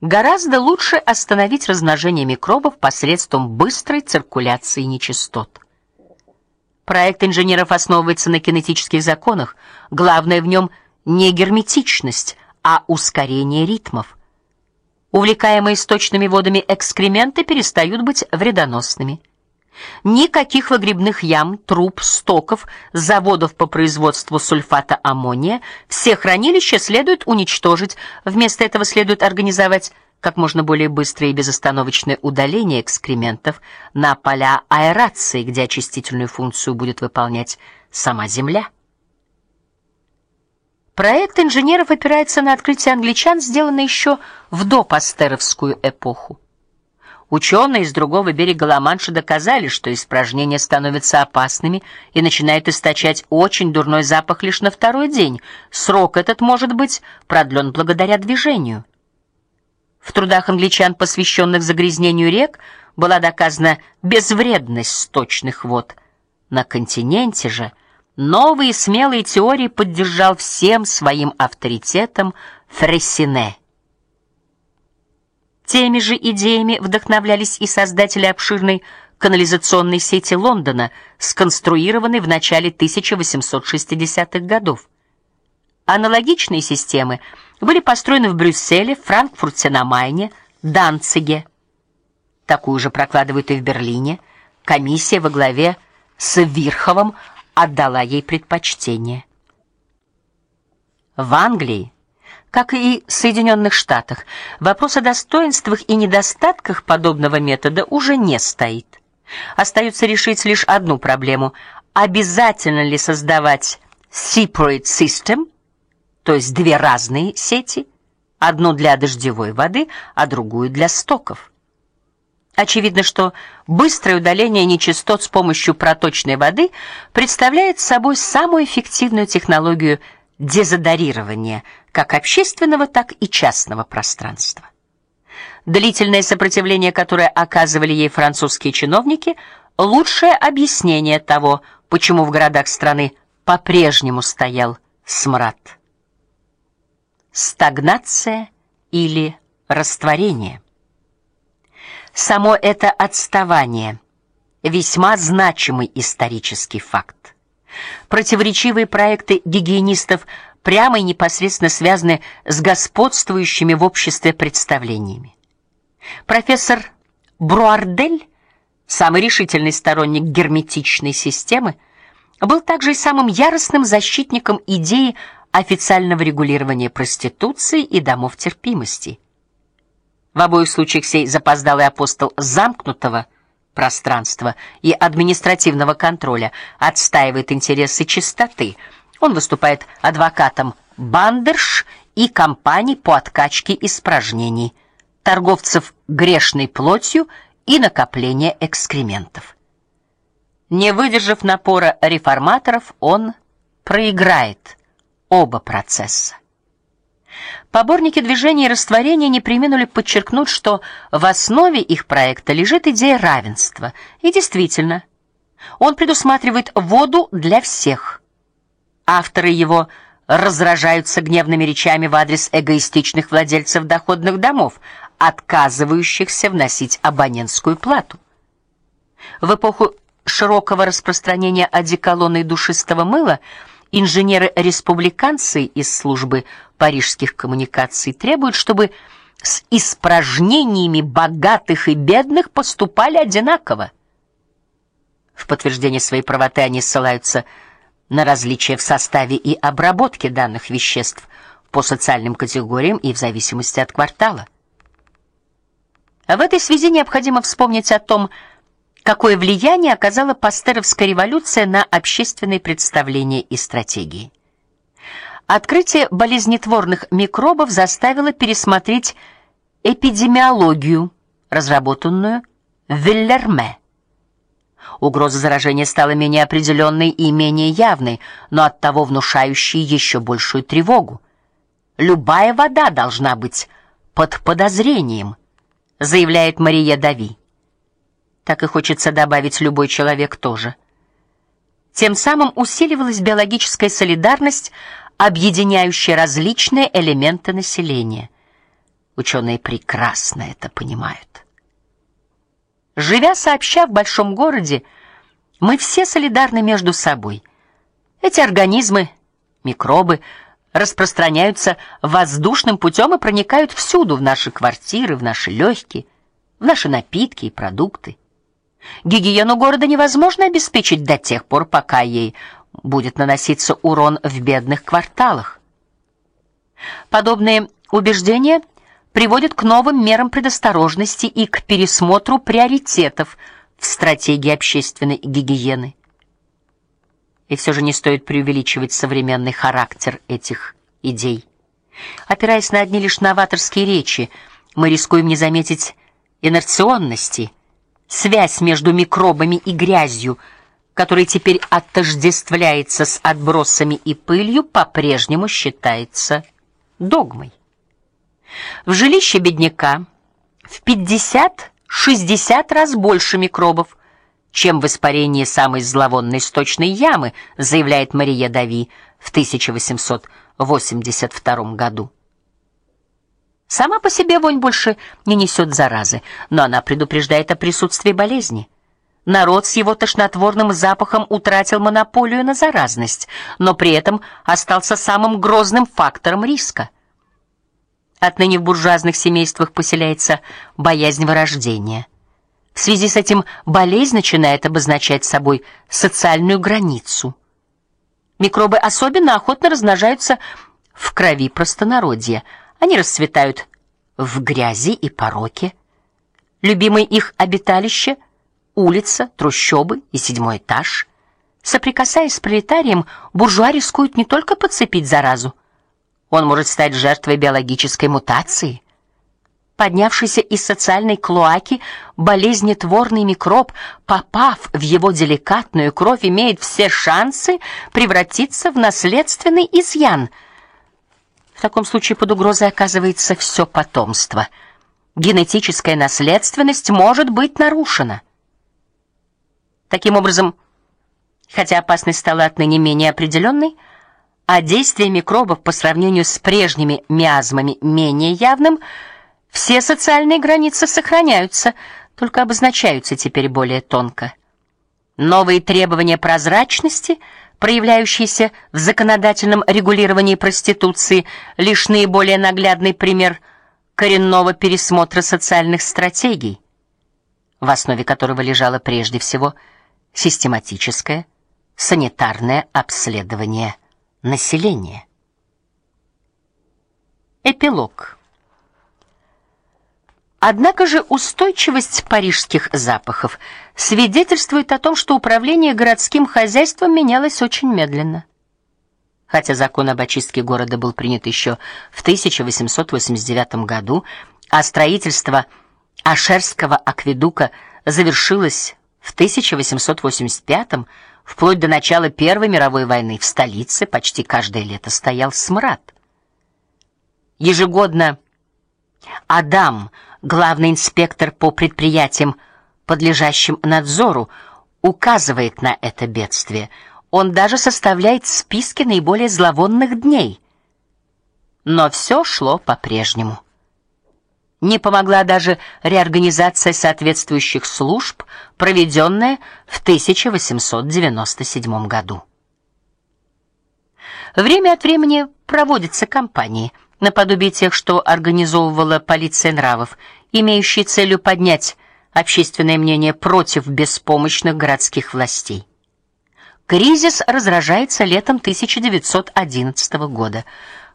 Гораздо лучше остановить размножение микробов посредством быстрой циркуляции нечистот. Проект инженеров основывается на кинетических законах. Главное в нем не герметичность, а ускорение ритмов. Увлекаемые сточными водами экскременты перестают быть вредоносными. Никаких выгребных ям, труб, стоков, заводов по производству сульфата аммония, все хранилища следует уничтожить. Вместо этого следует организовать как можно более быстрое и безостановочное удаление экскрементов на поля аэрации, где очистительную функцию будет выполнять сама земля. Проект инженеров опирается на открытие англичан, сделанное еще в допастеровскую эпоху. Ученые с другого берега Ла-Манша доказали, что испражнения становятся опасными и начинают источать очень дурной запах лишь на второй день. Срок этот может быть продлен благодаря движению. В трудах англичан, посвященных загрязнению рек, была доказана безвредность сточных вод. На континенте же новые смелые теории поддержал всем своим авторитетом Фрессине. Теми же идеями вдохновлялись и создатели обширной канализационной сети Лондона, сконструированной в начале 1860-х годов. Аналогичные системы были построены в Брюсселе, Франкфурте на Майне, Данциге. Такую же прокладывают и в Берлине. Комиссия во главе с Вирховым отдала ей предпочтение. В Англии как и в Соединенных Штатах, вопрос о достоинствах и недостатках подобного метода уже не стоит. Остается решить лишь одну проблему: обязательно ли создавать separate system, то есть две разные сети, одну для дождевой воды, а другую для стоков. Очевидно, что быстрое удаление нечистот с помощью проточной воды представляет собой самую эффективную технологию дезодорирования как общественного, так и частного пространства. Длительное сопротивление, которое оказывали ей французские чиновники, лучшее объяснение того, почему в городах страны по-прежнему стоял смрад. Стагнация или растворение. Само это отставание весьма значимый исторический факт. Противоречивые проекты гигиенистов прямо и непосредственно связаны с господствующими в обществе представлениями. Профессор Бруардель, самый решительный сторонник герметичной системы, был также и самым яростным защитником идеи официального регулирования проституции и домов терпимости. В обоих случаях сей запоздалый апостол замкнутого пространства и административного контроля отстаивает интересы чистоты. Он выступает адвокатом бандерш и компаний по откачке испражнений, торговцев грешной плотью и накопления экскрементов. Не выдержав напора реформаторов, он проиграет оба процесса. Поборники движения растворения не преминули подчеркнуть, что в основе их проекта лежит идея равенства. И действительно, он предусматривает воду для всех. Авторы его разражаются гневными речами в адрес эгоистичных владельцев доходных домов, отказывающихся вносить абонентскую плату. В эпоху широкого распространения одеколона и душистого мыла инженеры-республиканцы из службы парижских коммуникаций требуют, чтобы с испражнениями богатых и бедных поступали одинаково. В подтверждение своей правоты они ссылаются на различия в составе и обработке данных веществ по социальным категориям и в зависимости от квартала. А в этой связи необходимо вспомнить о том, какое влияние оказала пастеровская революция на общественные представления и стратегии. Открытие болезнетворных микробов заставило пересмотреть эпидемиологию, разработанную Виллерме. Угроза заражения стала менее определенной и менее явной, но оттого внушающей еще большую тревогу. Любая вода должна быть под подозрением, заявляет Мария Дави. Так и хочется добавить любой человек тоже. Тем самым усиливалась биологическая солидарность, объединяющая различные элементы населения. Ученые прекрасно это понимают. Живя сообща в большом городе, мы все солидарны между собой. Эти организмы, микробы распространяются воздушным путем и проникают всюду в наши квартиры, в наши легкие, в наши напитки и продукты. Гигиену города невозможно обеспечить до тех пор, пока ей будет наноситься урон в бедных кварталах. Подобные убеждения приводят к новым мерам предосторожности и к пересмотру приоритетов в стратегии общественной гигиены. И все же не стоит преувеличивать современный характер этих идей. Опираясь на одни лишь новаторские речи, мы рискуем не заметить инерционности, связь между микробами и грязью, которая теперь отождествляется с отбросами и пылью, по-прежнему считается догмой. В жилище бедняка в 50-60 раз больше микробов, чем в испарении самой зловонной сточной ямы, заявляет Мария Дави в 1882 году. Сама по себе вонь больше не несет заразы, но она предупреждает о присутствии болезни. Народ с его тошнотворным запахом утратил монополию на заразность, но при этом остался самым грозным фактором риска. Отныне в буржуазных семействах поселяется боязнь вырождения. В связи с этим болезнь начинает обозначать собой социальную границу. Микробы особенно охотно размножаются в крови простонародья. Они расцветают в грязи и пороке. Любимое их обиталище улица, трущобы и седьмой этаж. Соприкасаясь с пролетарием, буржуа рискуют не только подцепить заразу, он может стать жертвой биологической мутации поднявшийся из социальной клоаки болезнетворный микроб, попав в его деликатную кровь, имеет все шансы превратиться в наследственный изъян. В таком случае под угрозой оказывается все потомство. Генетическая наследственность может быть нарушена. Таким образом, хотя опасность стала отныне менее определенной, а действие микробов по сравнению с прежними миазмами менее явным – все социальные границы сохраняются, только обозначаются теперь более тонко. Новые требования прозрачности, проявляющиеся в законодательном регулировании проституции, лишь наиболее наглядный пример коренного пересмотра социальных стратегий, в основе которого лежало прежде всего систематическое санитарное обследование населения. Эпилог Однако же устойчивость парижских запахов свидетельствует о том, что управление городским хозяйством менялось очень медленно. Хотя закон об очистке города был принят еще в 1889 году, а строительство Ашерского акведука завершилось в 1885 вплоть до начала Первой мировой войны в столице почти каждое лето стоял смрад. Ежегодно Адам главный инспектор по предприятиям, подлежащим надзору, указывает на это бедствие. Он даже составляет списки наиболее зловонных дней. Но все шло по-прежнему. Не помогла даже реорганизация соответствующих служб, проведенная в 1897 году. Время от времени проводятся кампании – наподобие тех, что организовывала полиция нравов, имеющие целью поднять общественное мнение против беспомощных городских властей. Кризис разражается летом 1911 года.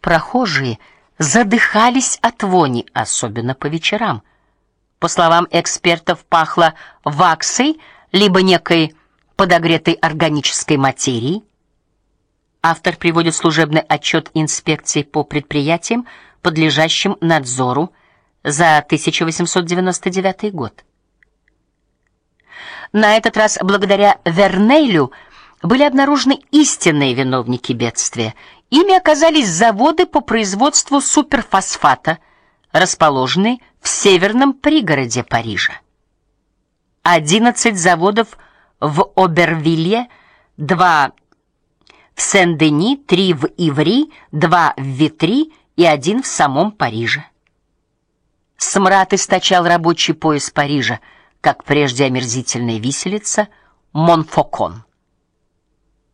Прохожие задыхались от вони, особенно по вечерам. По словам экспертов, пахло ваксой либо некой подогретой органической материей. Автор приводит служебный отчет инспекции по предприятиям, подлежащим надзору за 1899 год. На этот раз благодаря Вернейлю были обнаружены истинные виновники бедствия. Ими оказались заводы по производству суперфосфата, расположенные в северном пригороде Парижа. 11 заводов в Обервилле, два в Сен-Дени, три в Иври, два в Витри и один в самом Париже. Смрад источал рабочий пояс Парижа, как прежде омерзительная виселица Монфокон.